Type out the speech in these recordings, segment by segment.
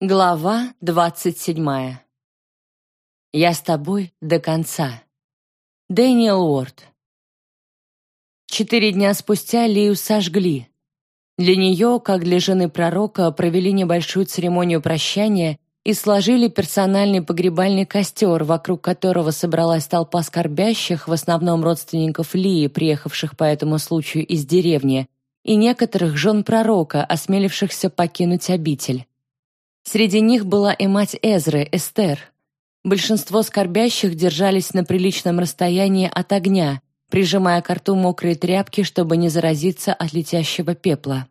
Глава двадцать седьмая. Я с тобой до конца. Дэниел Уорд. Четыре дня спустя Лию сожгли. Для нее, как для жены пророка, провели небольшую церемонию прощания и сложили персональный погребальный костер, вокруг которого собралась толпа скорбящих, в основном родственников Лии, приехавших по этому случаю из деревни, и некоторых жен пророка, осмелившихся покинуть обитель. Среди них была и мать Эзры, Эстер. Большинство скорбящих держались на приличном расстоянии от огня, прижимая к рту мокрые тряпки, чтобы не заразиться от летящего пепла.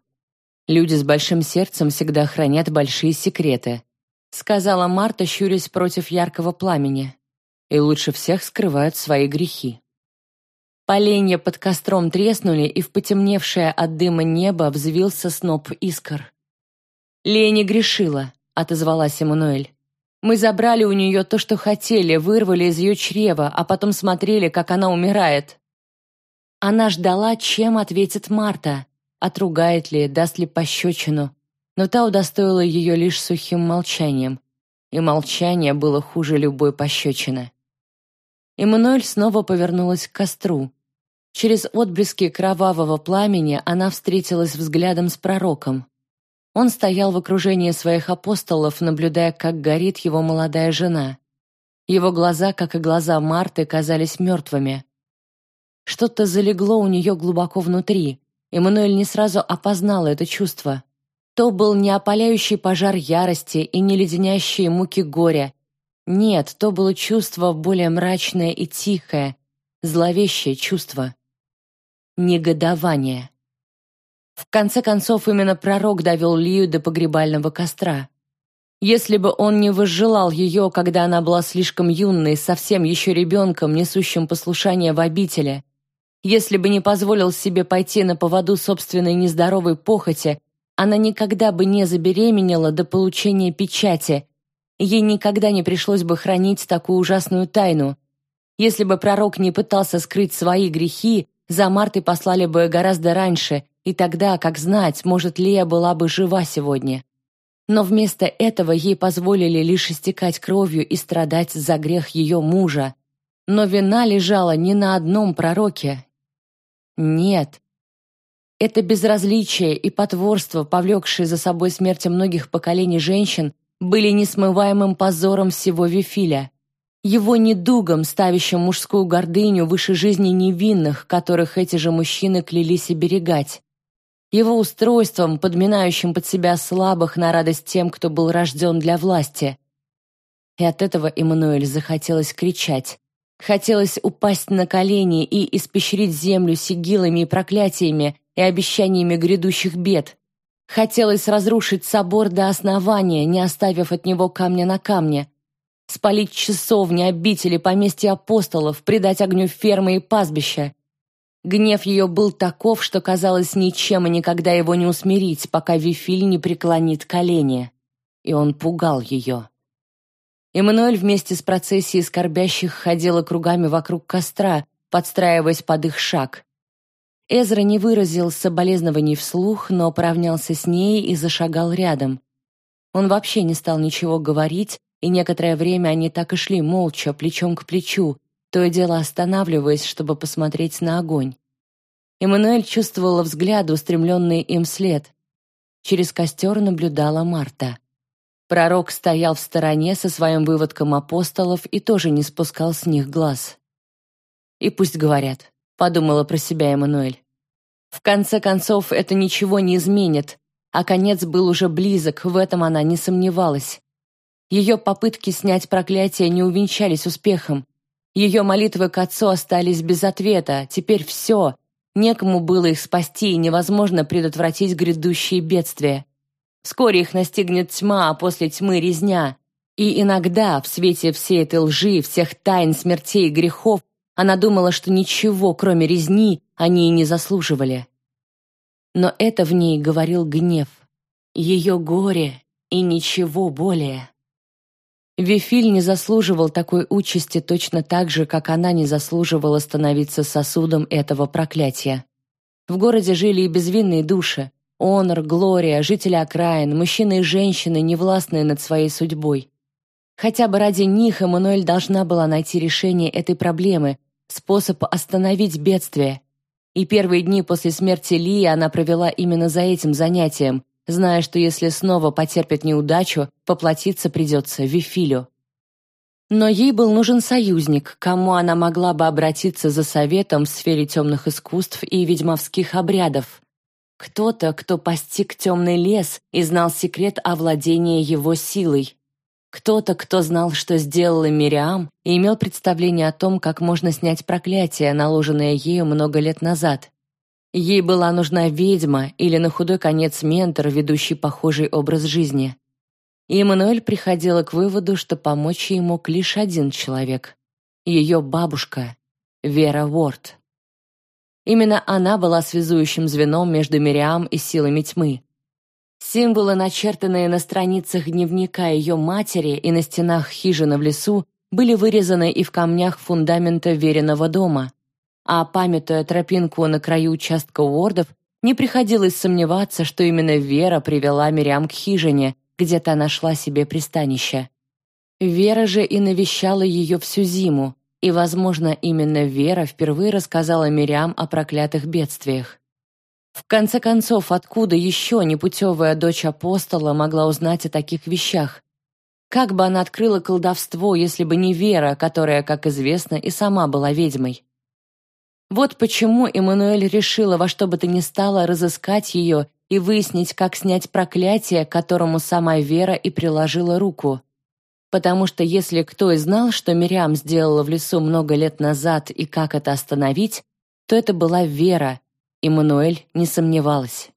«Люди с большим сердцем всегда хранят большие секреты», сказала Марта, щурясь против яркого пламени. «И лучше всех скрывают свои грехи». Поленья под костром треснули, и в потемневшее от дыма небо взвился сноп искр. Лея не грешила отозвалась Эммануэль. Мы забрали у нее то, что хотели, вырвали из ее чрева, а потом смотрели, как она умирает. Она ждала, чем ответит Марта, отругает ли, даст ли пощечину, но та удостоила ее лишь сухим молчанием, и молчание было хуже любой пощечины. Эммануэль снова повернулась к костру. Через отблески кровавого пламени она встретилась взглядом с пророком. Он стоял в окружении своих апостолов, наблюдая, как горит его молодая жена. Его глаза, как и глаза Марты, казались мертвыми. Что-то залегло у нее глубоко внутри. Эммануэль не сразу опознала это чувство. То был не опаляющий пожар ярости и не леденящие муки горя. Нет, то было чувство более мрачное и тихое, зловещее чувство. Негодование. В конце концов, именно пророк довел Лию до погребального костра. Если бы он не возжелал ее, когда она была слишком юной, совсем еще ребенком, несущим послушание в обители, если бы не позволил себе пойти на поводу собственной нездоровой похоти, она никогда бы не забеременела до получения печати, ей никогда не пришлось бы хранить такую ужасную тайну. Если бы пророк не пытался скрыть свои грехи, за Мартой послали бы гораздо раньше, и тогда, как знать, может, Лея была бы жива сегодня. Но вместо этого ей позволили лишь истекать кровью и страдать за грех ее мужа. Но вина лежала не на одном пророке. Нет. Это безразличие и потворство, повлекшие за собой смерть многих поколений женщин, были несмываемым позором всего Вифиля. Его недугом, ставящим мужскую гордыню выше жизни невинных, которых эти же мужчины клялись оберегать его устройством, подминающим под себя слабых на радость тем, кто был рожден для власти. И от этого Эммануэль захотелось кричать. Хотелось упасть на колени и испещрить землю сигилами и проклятиями и обещаниями грядущих бед. Хотелось разрушить собор до основания, не оставив от него камня на камне. Спалить часовни, обители, поместья апостолов, предать огню фермы и пастбища. Гнев ее был таков, что казалось ничем и никогда его не усмирить, пока Вифиль не преклонит колени. И он пугал ее. Эммануэль вместе с процессией скорбящих ходила кругами вокруг костра, подстраиваясь под их шаг. Эзра не выразил соболезнований вслух, но поравнялся с ней и зашагал рядом. Он вообще не стал ничего говорить, и некоторое время они так и шли молча, плечом к плечу, то и дело останавливаясь, чтобы посмотреть на огонь. Эммануэль чувствовала взгляд, устремленный им след. Через костер наблюдала Марта. Пророк стоял в стороне со своим выводком апостолов и тоже не спускал с них глаз. «И пусть говорят», — подумала про себя Эммануэль. В конце концов, это ничего не изменит, а конец был уже близок, в этом она не сомневалась. Ее попытки снять проклятие не увенчались успехом, ее молитвы к отцу остались без ответа. Теперь все. Некому было их спасти, и невозможно предотвратить грядущие бедствия. Вскоре их настигнет тьма, а после тьмы резня. И иногда, в свете всей этой лжи, всех тайн, смертей и грехов, она думала, что ничего, кроме резни, они и не заслуживали. Но это в ней говорил гнев. Ее горе и ничего более. Вифиль не заслуживал такой участи точно так же, как она не заслуживала становиться сосудом этого проклятия. В городе жили и безвинные души, Онор, Глория, жители окраин, мужчины и женщины, невластные над своей судьбой. Хотя бы ради них Эммануэль должна была найти решение этой проблемы, способ остановить бедствие. И первые дни после смерти Лии она провела именно за этим занятием, зная, что если снова потерпит неудачу, поплатиться придется Вифилю. Но ей был нужен союзник, кому она могла бы обратиться за советом в сфере темных искусств и ведьмовских обрядов. Кто-то, кто постиг темный лес и знал секрет овладения его силой. Кто-то, кто знал, что сделала Мириам, и имел представление о том, как можно снять проклятие, наложенное ею много лет назад. Ей была нужна ведьма или на худой конец ментор, ведущий похожий образ жизни. И Эммануэль приходила к выводу, что помочь ей мог лишь один человек — ее бабушка, Вера Уорд. Именно она была связующим звеном между Мириам и силами тьмы. Символы, начертанные на страницах дневника ее матери и на стенах хижины в лесу, были вырезаны и в камнях фундамента веренного дома. А памятуя тропинку на краю участка Уордов, не приходилось сомневаться, что именно Вера привела Мириам к хижине, где та нашла себе пристанище. Вера же и навещала ее всю зиму, и, возможно, именно Вера впервые рассказала Мириам о проклятых бедствиях. В конце концов, откуда еще непутевая дочь апостола могла узнать о таких вещах? Как бы она открыла колдовство, если бы не Вера, которая, как известно, и сама была ведьмой? Вот почему Эммануэль решила во что бы то ни стало разыскать ее и выяснить, как снять проклятие, которому сама Вера и приложила руку. Потому что если кто и знал, что Мириам сделала в лесу много лет назад и как это остановить, то это была Вера, и Мануэль не сомневалась.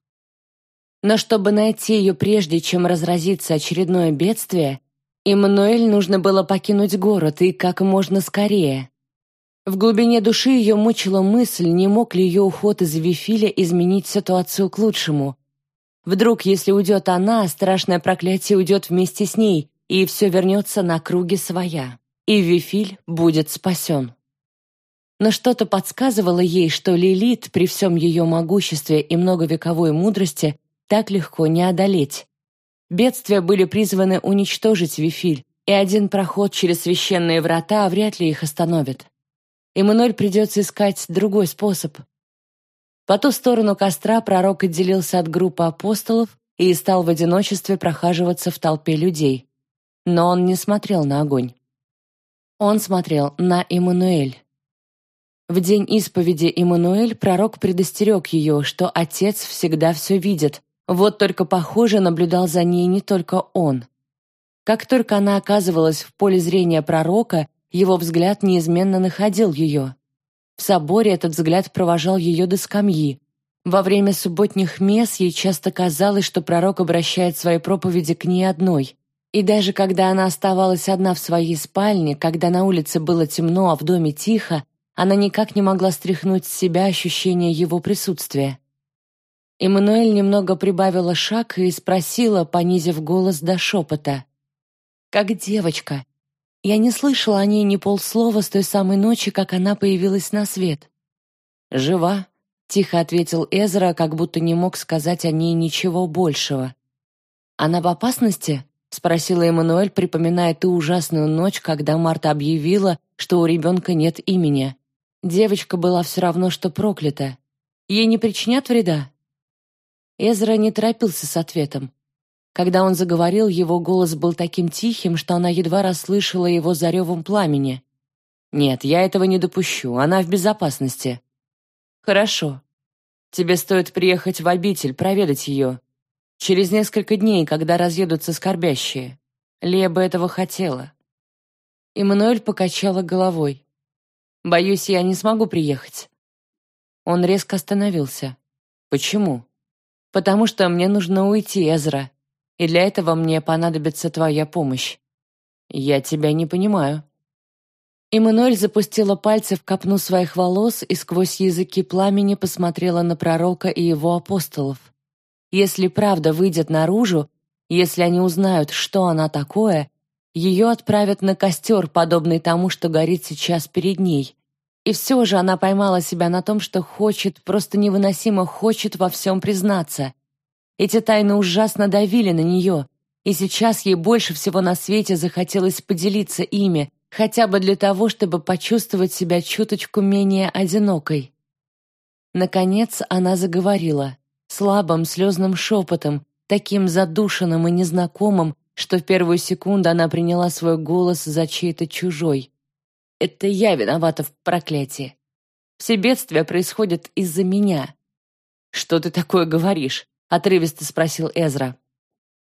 Но чтобы найти ее прежде, чем разразится очередное бедствие, Эммануэль нужно было покинуть город и как можно скорее. В глубине души ее мучила мысль, не мог ли ее уход из Вифиля изменить ситуацию к лучшему. Вдруг, если уйдет она, страшное проклятие уйдет вместе с ней, и все вернется на круги своя, и Вифиль будет спасен. Но что-то подсказывало ей, что Лилит при всем ее могуществе и многовековой мудрости так легко не одолеть. Бедствия были призваны уничтожить Вифиль, и один проход через священные врата вряд ли их остановит. Эммануэль придется искать другой способ. По ту сторону костра пророк отделился от группы апостолов и стал в одиночестве прохаживаться в толпе людей но он не смотрел на огонь. Он смотрел на Иммануэль. В день исповеди Иммануэль пророк предостерег ее, что отец всегда все видит, вот только, похоже, наблюдал за ней не только он. Как только она оказывалась в поле зрения пророка, его взгляд неизменно находил ее. В соборе этот взгляд провожал ее до скамьи. Во время субботних мес ей часто казалось, что пророк обращает свои проповеди к ней одной. И даже когда она оставалась одна в своей спальне, когда на улице было темно, а в доме тихо, она никак не могла стряхнуть с себя ощущение его присутствия. Эммануэль немного прибавила шаг и спросила, понизив голос до шепота. «Как девочка?» Я не слышала о ней ни полслова с той самой ночи, как она появилась на свет. «Жива», — тихо ответил Эзра, как будто не мог сказать о ней ничего большего. «Она в опасности?» — спросила Эммануэль, припоминая ту ужасную ночь, когда Марта объявила, что у ребенка нет имени. Девочка была все равно, что проклята. Ей не причинят вреда? Эзра не торопился с ответом. Когда он заговорил, его голос был таким тихим, что она едва расслышала его за ревом пламени. «Нет, я этого не допущу, она в безопасности». «Хорошо. Тебе стоит приехать в обитель, проведать ее. Через несколько дней, когда разъедутся скорбящие. Лея бы этого хотела. Эммануэль покачала головой. «Боюсь, я не смогу приехать». Он резко остановился. «Почему?» «Потому что мне нужно уйти, Эзра, и для этого мне понадобится твоя помощь». «Я тебя не понимаю». Эммануэль запустила пальцы в копну своих волос и сквозь языки пламени посмотрела на пророка и его апостолов. Если правда выйдет наружу, если они узнают, что она такое, ее отправят на костер, подобный тому, что горит сейчас перед ней. И все же она поймала себя на том, что хочет, просто невыносимо хочет во всем признаться. Эти тайны ужасно давили на нее, и сейчас ей больше всего на свете захотелось поделиться ими, хотя бы для того, чтобы почувствовать себя чуточку менее одинокой. Наконец она заговорила, слабым слезным шепотом, таким задушенным и незнакомым, что в первую секунду она приняла свой голос за чей-то чужой. «Это я виновата в проклятии. Все бедствия происходят из-за меня». «Что ты такое говоришь?» — отрывисто спросил Эзра.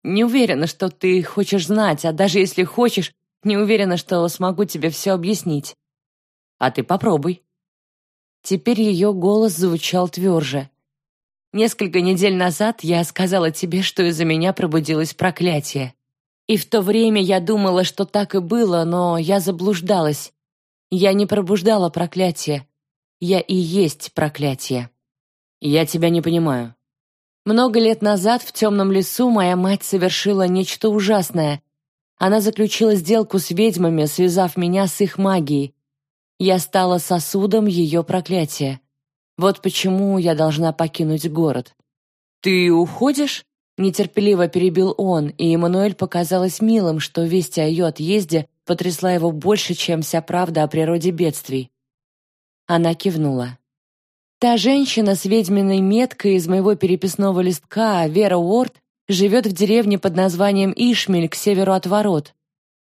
«Не уверена, что ты хочешь знать, а даже если хочешь, не уверена, что смогу тебе все объяснить. А ты попробуй». Теперь ее голос звучал тверже. «Несколько недель назад я сказала тебе, что из-за меня пробудилось проклятие. И в то время я думала, что так и было, но я заблуждалась. Я не пробуждала проклятие. Я и есть проклятие. Я тебя не понимаю. Много лет назад в темном лесу моя мать совершила нечто ужасное. Она заключила сделку с ведьмами, связав меня с их магией. Я стала сосудом ее проклятия. Вот почему я должна покинуть город. «Ты уходишь?» Нетерпеливо перебил он, и Эммануэль показалось милым, что весть о ее отъезде потрясла его больше, чем вся правда о природе бедствий. Она кивнула. «Та женщина с ведьминой меткой из моего переписного листка, Вера Уорд, живет в деревне под названием Ишмель к северу от ворот.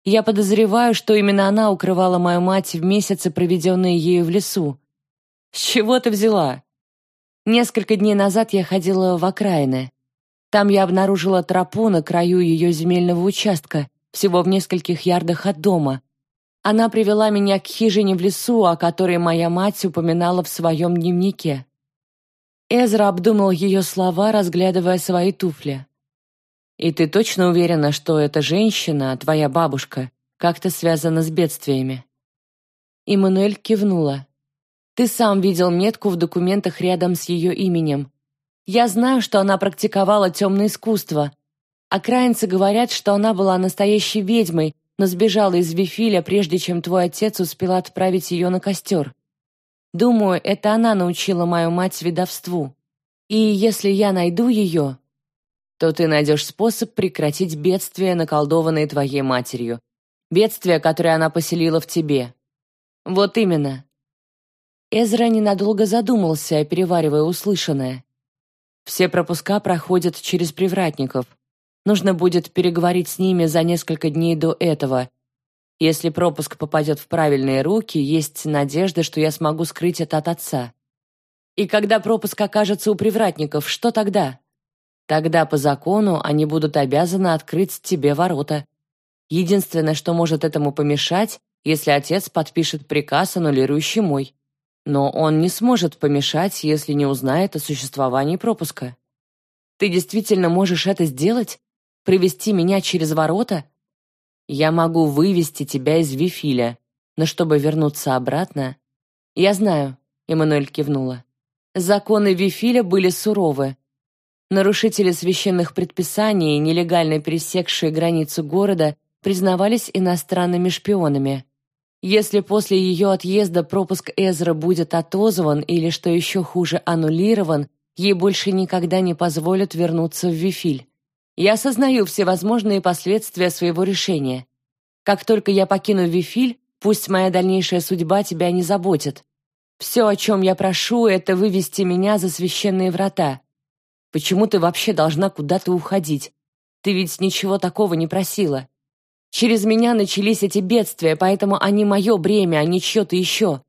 Я подозреваю, что именно она укрывала мою мать в месяцы, проведенные ею в лесу. С чего ты взяла? Несколько дней назад я ходила в окраины. Там я обнаружила тропу на краю ее земельного участка, всего в нескольких ярдах от дома. Она привела меня к хижине в лесу, о которой моя мать упоминала в своем дневнике. Эзра обдумал ее слова, разглядывая свои туфли. «И ты точно уверена, что эта женщина, твоя бабушка, как-то связана с бедствиями?» Иммануэль кивнула. «Ты сам видел метку в документах рядом с ее именем. Я знаю, что она практиковала темное искусство. Окраинцы говорят, что она была настоящей ведьмой, но сбежала из Вифиля, прежде чем твой отец успел отправить ее на костер. Думаю, это она научила мою мать ведовству. И если я найду ее, то ты найдешь способ прекратить бедствие, наколдованное твоей матерью. Бедствие, которое она поселила в тебе. Вот именно. Эзра ненадолго задумался, переваривая услышанное. Все пропуска проходят через привратников. Нужно будет переговорить с ними за несколько дней до этого. Если пропуск попадет в правильные руки, есть надежда, что я смогу скрыть это от отца. И когда пропуск окажется у привратников, что тогда? Тогда по закону они будут обязаны открыть тебе ворота. Единственное, что может этому помешать, если отец подпишет приказ, аннулирующий мой. Но он не сможет помешать, если не узнает о существовании пропуска. Ты действительно можешь это сделать? Провести меня через ворота? Я могу вывести тебя из Вифиля, но чтобы вернуться обратно... Я знаю, Эммануэль кивнула. Законы Вифиля были суровы. Нарушители священных предписаний, нелегально пересекшие границу города, признавались иностранными шпионами. Если после ее отъезда пропуск Эзра будет отозван или, что еще хуже, аннулирован, ей больше никогда не позволят вернуться в Вифиль. Я осознаю всевозможные последствия своего решения. Как только я покину Вифиль, пусть моя дальнейшая судьба тебя не заботит. Все, о чем я прошу, это вывести меня за священные врата. Почему ты вообще должна куда-то уходить? Ты ведь ничего такого не просила. Через меня начались эти бедствия, поэтому они мое бремя, а не чье-то еще.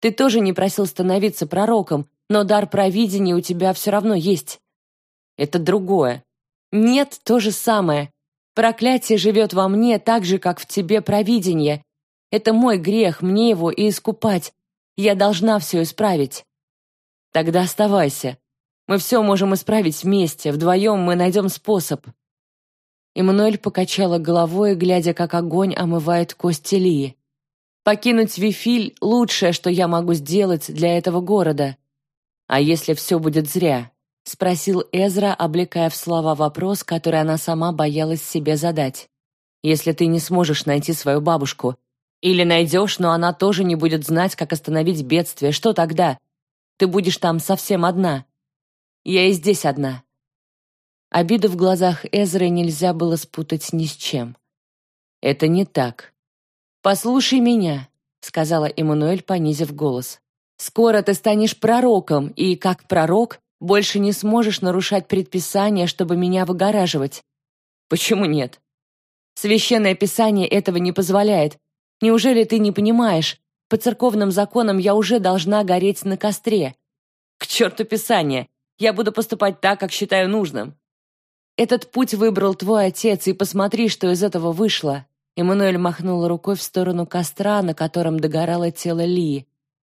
Ты тоже не просил становиться пророком, но дар провидения у тебя все равно есть. Это другое. Нет, то же самое. Проклятие живет во мне так же, как в тебе провидение. Это мой грех, мне его и искупать. Я должна все исправить. Тогда оставайся. Мы все можем исправить вместе, вдвоем мы найдем способ. Эммануэль покачала головой, глядя, как огонь омывает кости Лии. «Покинуть Вифиль — лучшее, что я могу сделать для этого города. А если все будет зря?» — спросил Эзра, облекая в слова вопрос, который она сама боялась себе задать. «Если ты не сможешь найти свою бабушку, или найдешь, но она тоже не будет знать, как остановить бедствие, что тогда? Ты будешь там совсем одна. Я и здесь одна. Обиду в глазах Эзры нельзя было спутать ни с чем. «Это не так». «Послушай меня», — сказала Эммануэль, понизив голос. «Скоро ты станешь пророком, и, как пророк, больше не сможешь нарушать предписания, чтобы меня выгораживать». «Почему нет?» «Священное Писание этого не позволяет. Неужели ты не понимаешь? По церковным законам я уже должна гореть на костре». «К черту Писание! Я буду поступать так, как считаю нужным». «Этот путь выбрал твой отец, и посмотри, что из этого вышло». Эммануэль махнула рукой в сторону костра, на котором догорало тело Ли.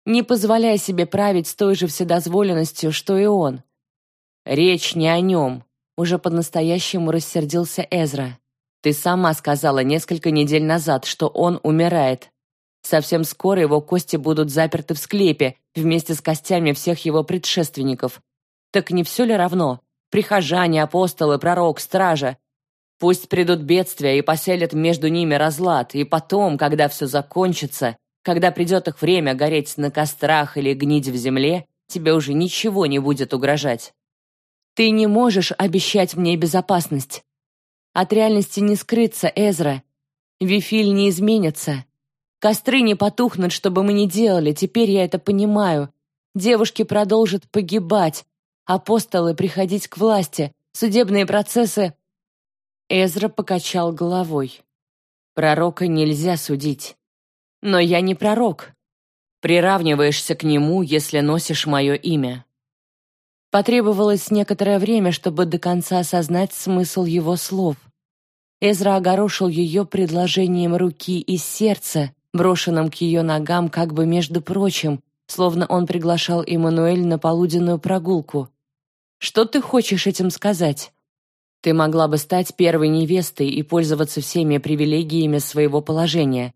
«Не позволяй себе править с той же вседозволенностью, что и он». «Речь не о нем», — уже по-настоящему рассердился Эзра. «Ты сама сказала несколько недель назад, что он умирает. Совсем скоро его кости будут заперты в склепе вместе с костями всех его предшественников. Так не все ли равно? Прихожане, апостолы, пророк, стража. Пусть придут бедствия и поселят между ними разлад, и потом, когда все закончится, когда придет их время гореть на кострах или гнить в земле, тебе уже ничего не будет угрожать. Ты не можешь обещать мне безопасность. От реальности не скрыться, Эзра. Вифиль не изменится. Костры не потухнут, чтобы мы не делали, теперь я это понимаю. Девушки продолжат погибать, апостолы приходить к власти, судебные процессы. Эзра покачал головой. Пророка нельзя судить. Но я не пророк. Приравниваешься к нему, если носишь мое имя. Потребовалось некоторое время, чтобы до конца осознать смысл его слов. Эзра огорошил ее предложением руки и сердца, брошенным к ее ногам как бы между прочим, словно он приглашал Эммануэль на полуденную прогулку. Что ты хочешь этим сказать? Ты могла бы стать первой невестой и пользоваться всеми привилегиями своего положения.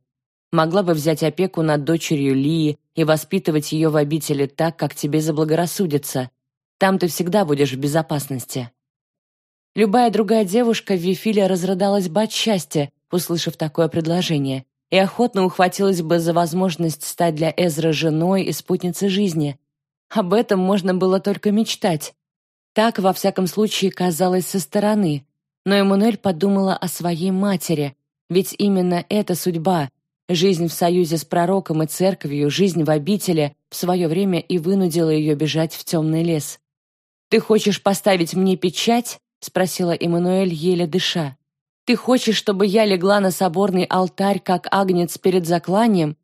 Могла бы взять опеку над дочерью Лии и воспитывать ее в обители так, как тебе заблагорассудится. Там ты всегда будешь в безопасности. Любая другая девушка в Вифиле разрыдалась бы от счастья, услышав такое предложение, и охотно ухватилась бы за возможность стать для Эзры женой и спутницей жизни. Об этом можно было только мечтать. Так, во всяком случае, казалось со стороны. Но Эммануэль подумала о своей матери, ведь именно эта судьба, жизнь в союзе с пророком и церковью, жизнь в обители, в свое время и вынудила ее бежать в темный лес. «Ты хочешь поставить мне печать?» — спросила Эммануэль, еле дыша. «Ты хочешь, чтобы я легла на соборный алтарь, как агнец перед закланием?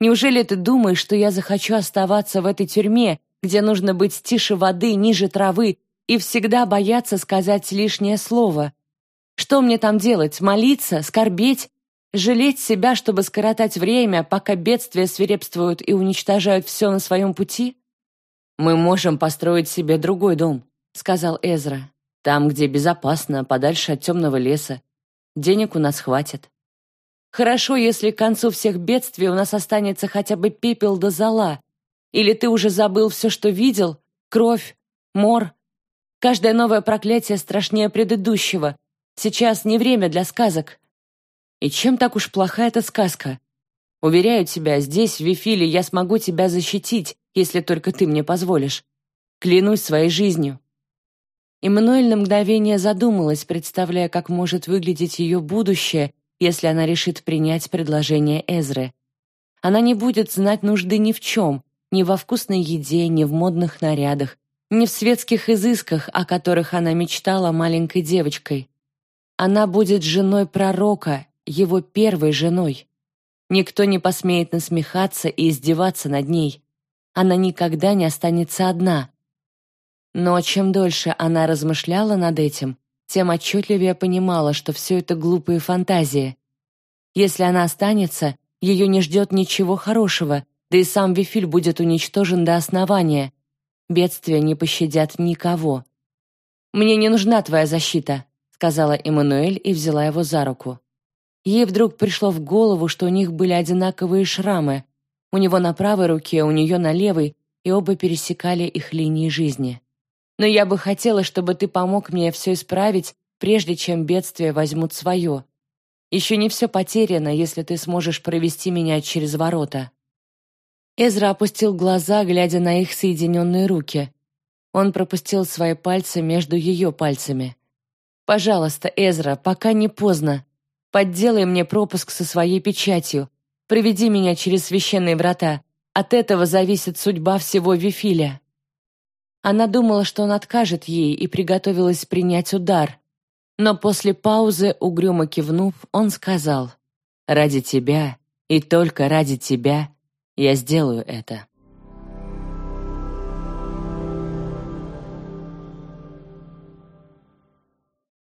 Неужели ты думаешь, что я захочу оставаться в этой тюрьме, где нужно быть тише воды, ниже травы, и всегда бояться сказать лишнее слово. Что мне там делать? Молиться? Скорбеть? Жалеть себя, чтобы скоротать время, пока бедствия свирепствуют и уничтожают все на своем пути? «Мы можем построить себе другой дом», — сказал Эзра. «Там, где безопасно, подальше от темного леса. Денег у нас хватит». «Хорошо, если к концу всех бедствий у нас останется хотя бы пепел до зола. Или ты уже забыл все, что видел? Кровь, мор, Каждое новое проклятие страшнее предыдущего. Сейчас не время для сказок. И чем так уж плоха эта сказка? Уверяю тебя, здесь, в Вифиле, я смогу тебя защитить, если только ты мне позволишь. Клянусь своей жизнью». Эммануэль на мгновение задумалась, представляя, как может выглядеть ее будущее, если она решит принять предложение Эзры. Она не будет знать нужды ни в чем, ни во вкусной еде, ни в модных нарядах, не в светских изысках, о которых она мечтала маленькой девочкой. Она будет женой пророка, его первой женой. Никто не посмеет насмехаться и издеваться над ней. Она никогда не останется одна. Но чем дольше она размышляла над этим, тем отчетливее понимала, что все это глупые фантазии. Если она останется, ее не ждет ничего хорошего, да и сам Вифиль будет уничтожен до основания — Бедствия не пощадят никого. «Мне не нужна твоя защита», — сказала Эммануэль и взяла его за руку. Ей вдруг пришло в голову, что у них были одинаковые шрамы. У него на правой руке, у нее на левой, и оба пересекали их линии жизни. «Но я бы хотела, чтобы ты помог мне все исправить, прежде чем бедствия возьмут свое. Еще не все потеряно, если ты сможешь провести меня через ворота». Эзра опустил глаза, глядя на их соединенные руки. Он пропустил свои пальцы между ее пальцами. Пожалуйста, Эзра, пока не поздно. Подделай мне пропуск со своей печатью. Приведи меня через священные врата. От этого зависит судьба всего Вифиля». Она думала, что он откажет ей, и приготовилась принять удар. Но после паузы, угрюмо кивнув, он сказал, «Ради тебя и только ради тебя я сделаю это».